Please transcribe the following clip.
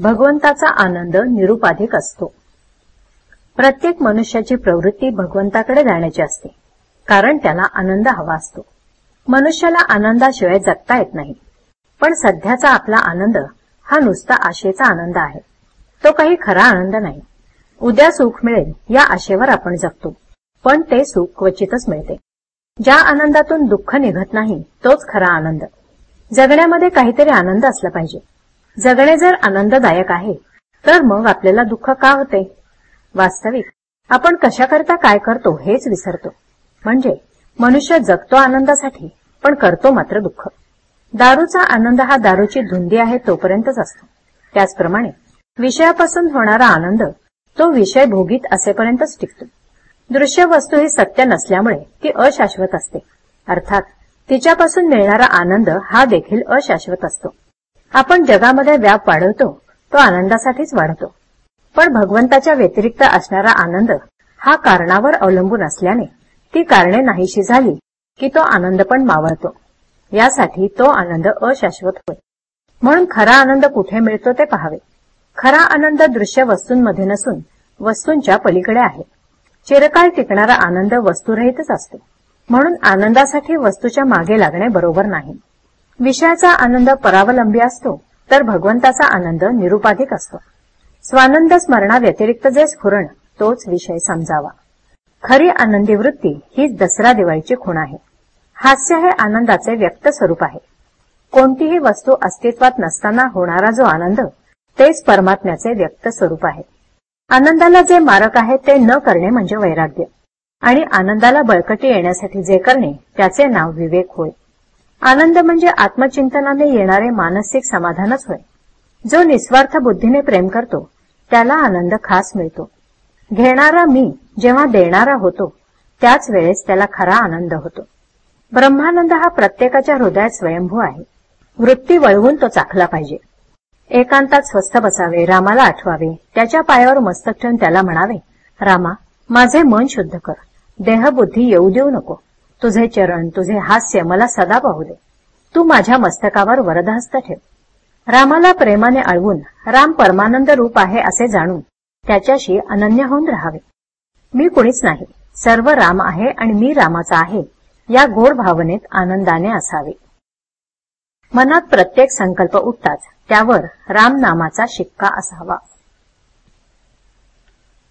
भगवंताचा आनंद निरुपाधिक असतो. प्रत्येक मनुष्याची प्रवृत्ती भगवंताकडे जाण्याची असते कारण त्याला आनंद हवा असतो. मनुष्याला आनंदाशिवाय जगता येत नाही पण सध्याचा आपला आनंद हा नुसता आशेचा आनंद आहे. तो काही खरा आनंद नाही. उद्या सुख मिळेल या आशेवर आपण जगतो पण ते सुख क्वचितच मिळते. ज्या आनंदातून दुःख निघत नाही तोच खरा आनंद. जगण्यामध्ये काहीतरी आनंद असला पाहिजे. जगणे जर आनंददायक आहे तर मग आपल्याला दुःख का होते? वास्तविक. आपण कशाकरता काय करतो हेच विसरतो. म्हणजे मनुष्य जगतो आनंदासाठी पण करतो मात्र दुःख. दारूचा आनंद हा दारूची धुंदी आहे तोपर्यंतच असतो. त्याचप्रमाणे विषयापासून होणारा आनंद तो विषय भोगीत असेपर्यंतच टिकतो. दृश्य वस्तू ही सत्य नसल्यामुळे ती अशाश्वत असते. अर्थात तिच्यापासून मिळणारा आनंद हा देखील अशाश्वत असतो. आपण जगामध्ये व्याप वाढवतो तो आनंदासाठीच वाढतो. पण भगवंताच्या व्यतिरिक्त असणारा आनंद हा कारणावर अवलंबून असल्याने ती कारणे नाहीशी झाली की तो आनंद पण मावळतो. यासाठी तो आनंद अशाश्वत होय. म्हणून खरा आनंद कुठे मिळतो ते पहावे. खरा आनंद दृश्य वस्तूंमध्ये नसून वस्तूंच्या पलीकडे आहे. चिरकाळ टिकणारा आनंद वस्तुरहितच असतो. म्हणून आनंदासाठी वस्तूच्या मागे लागणे बरोबर नाही. विषयाचा आनंद परावलंबी असतो तर भगवंताचा आनंद निरुपाधिक असतो. स्वानंद स्मरणा व्यतिरिक्त जे स्फुरण तोच विषय समजावा. खरी आनंदी वृत्ती हीच दसरा दिवाळीची खूण आहे. हास्य हे आनंदाचे व्यक्त स्वरूप आहे. कोणतीही वस्तू अस्तित्वात नसताना होणारा जो आनंद तेच परमात्म्याचे व्यक्त स्वरूप आहे. आनंदाला जे मारक आहे ते न करणे म्हणजे वैराग्य. आणि आनंदाला बळकटी येण्यासाठी जे करणे त्याचे नाव विवेक होय. आनंद म्हणजे आत्मचिंतनाने येणारे मानसिक समाधानच होय. जो निस्वार्थ बुद्धीने प्रेम करतो त्याला आनंद खास मिळतो. घेणारा मी जेव्हा देणारा होतो त्याच वेळेस त्याला खरा आनंद होतो. ब्रह्मानंद हा प्रत्येकाच्या हृदयात स्वयंभू आहे. वृत्ती वळवून तो चाखला पाहिजे. एकांतात स्वस्थ बसावे रामाला आठवावे त्याच्या पायावर मस्तक ठेवून त्याला म्हणावे रामा माझे मन शुद्ध कर. देहबुद्धी येऊ देऊ नको. तुझे चरण तुझे हास्य मला सदा पाहू दे. तू माझ्या मस्तकावर वरदहस्त ठेव. रामाला प्रेमाने अळवून राम परमानंद रूप आहे असे जाणून त्याच्याशी अनन्य होऊन राहावे. मी कुणीच नाही. सर्व राम आहे आणि मी रामाचा आहे. या गोड भावनेत आनंदाने असावे. मनात प्रत्येक संकल्प उठताच त्यावर राम नामाचा शिक्का असावा.